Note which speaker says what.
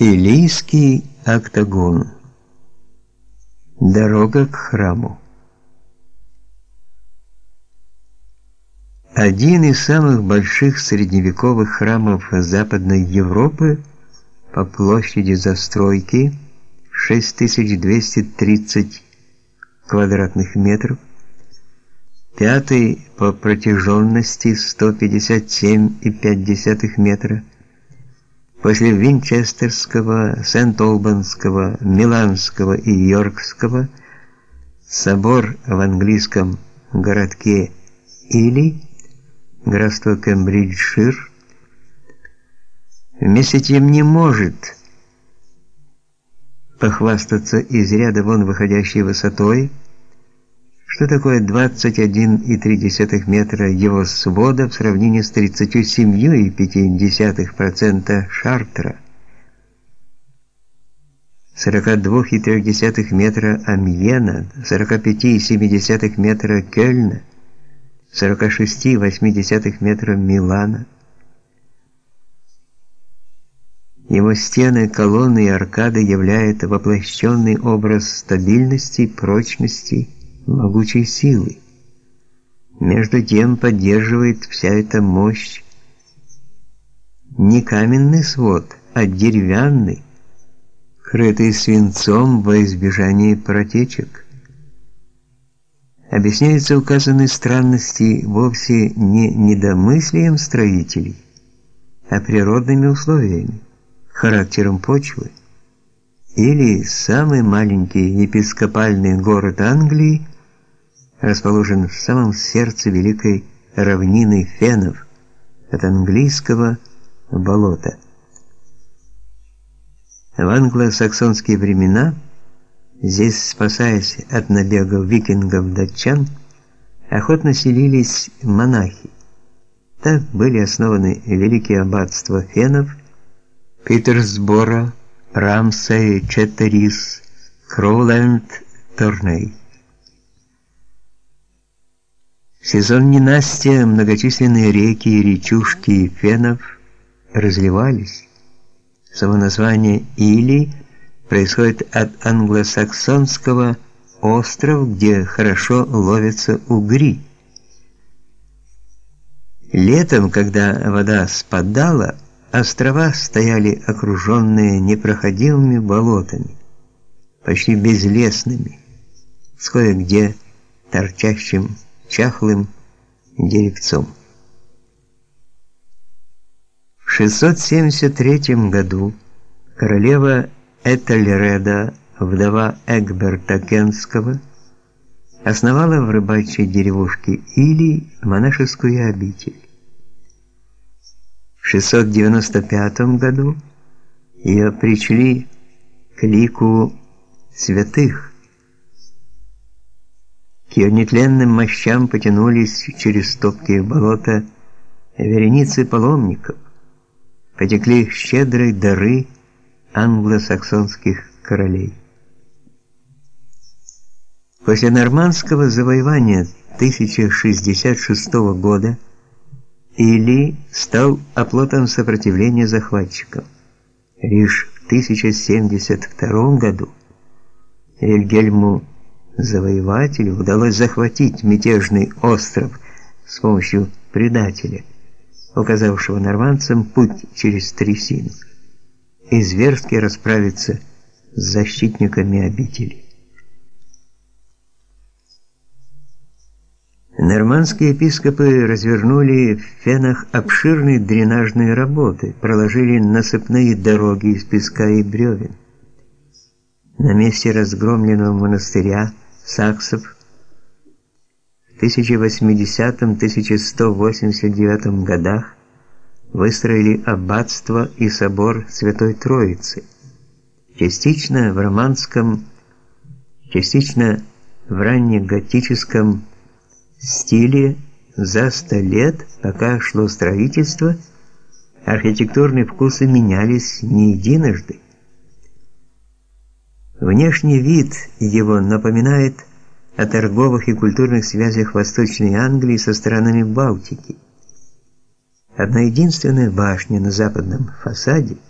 Speaker 1: Илийский октагон. Дорога к храму. Один из самых больших средневековых храмов Западной Европы по площади застройки 6230 квадратных метров, пятый по протяженности 157,5 метра, После Винчестерского, Сент-Олбанского, Миланского и Йоркского собор в английском городке Или, графство Кембриджшир, вместе тем не может похвастаться из ряда вон выходящей высотой, что такое 21,3 метра его свода в сравнении с 37,5% Шартера? 42,3 метра Амьена, 45,7 метра Кёльна, 46,8 метра Милана. Его стены, колонны и аркады являют воплощенный образ стабильности, прочности могучей силы. Между тем поддерживает вся эта мощь не каменный свод, а деревянный, крытый свинцом во избежание протечек. Объясняются указанные странности вовсе не недомыслием строителей, а природными условиями, характером почвы. Или самый маленький епископальный город Англии – расположен в самом сердце великой равнины фенов, от английского болота. В англосаксонские времена здесь, спасаясь от набегов викингов-датчан, охотно селились монахи. Так были основаны великие аббатства фенов Питерсбора, Рамсей, Четтерис, Кроуленд, Торней. В сезон ненастья многочисленные реки и речушки фенов разливались. Само название Или происходит от англосаксонского остров, где хорошо ловятся угри. Летом, когда вода спадала, острова стояли окруженные непроходимыми болотами, почти безлесными, с кое-где торчащим чахлым деревцом. В 673 году королева Этельреда, вдова Эгберта Кенского, основала в рыбачьей деревушке Или монашескую обитель. В 695 году ее причли к лику святых, к ее нетленным мощам потянулись через топкие болота вереницы паломников. Потекли щедрые дары англосаксонских королей. После нормандского завоевания 1066 года Или стал оплотом сопротивления захватчикам. Лишь в 1072 году Вильгельму завоевателю удалось захватить мятежный остров с помощью предателя, указавшего нормандцам путь через трясину, и зверски расправиться с защитниками обители. Нормандские епископы развернули в Фенах обширные дренажные работы, проложили насыпные дороги из песка и бревен. На месте разгромленного монастыря саксов в 1080-1189 годах выстроили аббатство и собор Святой Троицы, частично в романском, частично в раннеготическом стиле за сто лет, пока шло строительство, архитектурные вкусы менялись не единожды. Внешний вид его напоминает о торговых и культурных связях Восточной Англии со странами Балтики. Одна единственная башня на западном фасаде –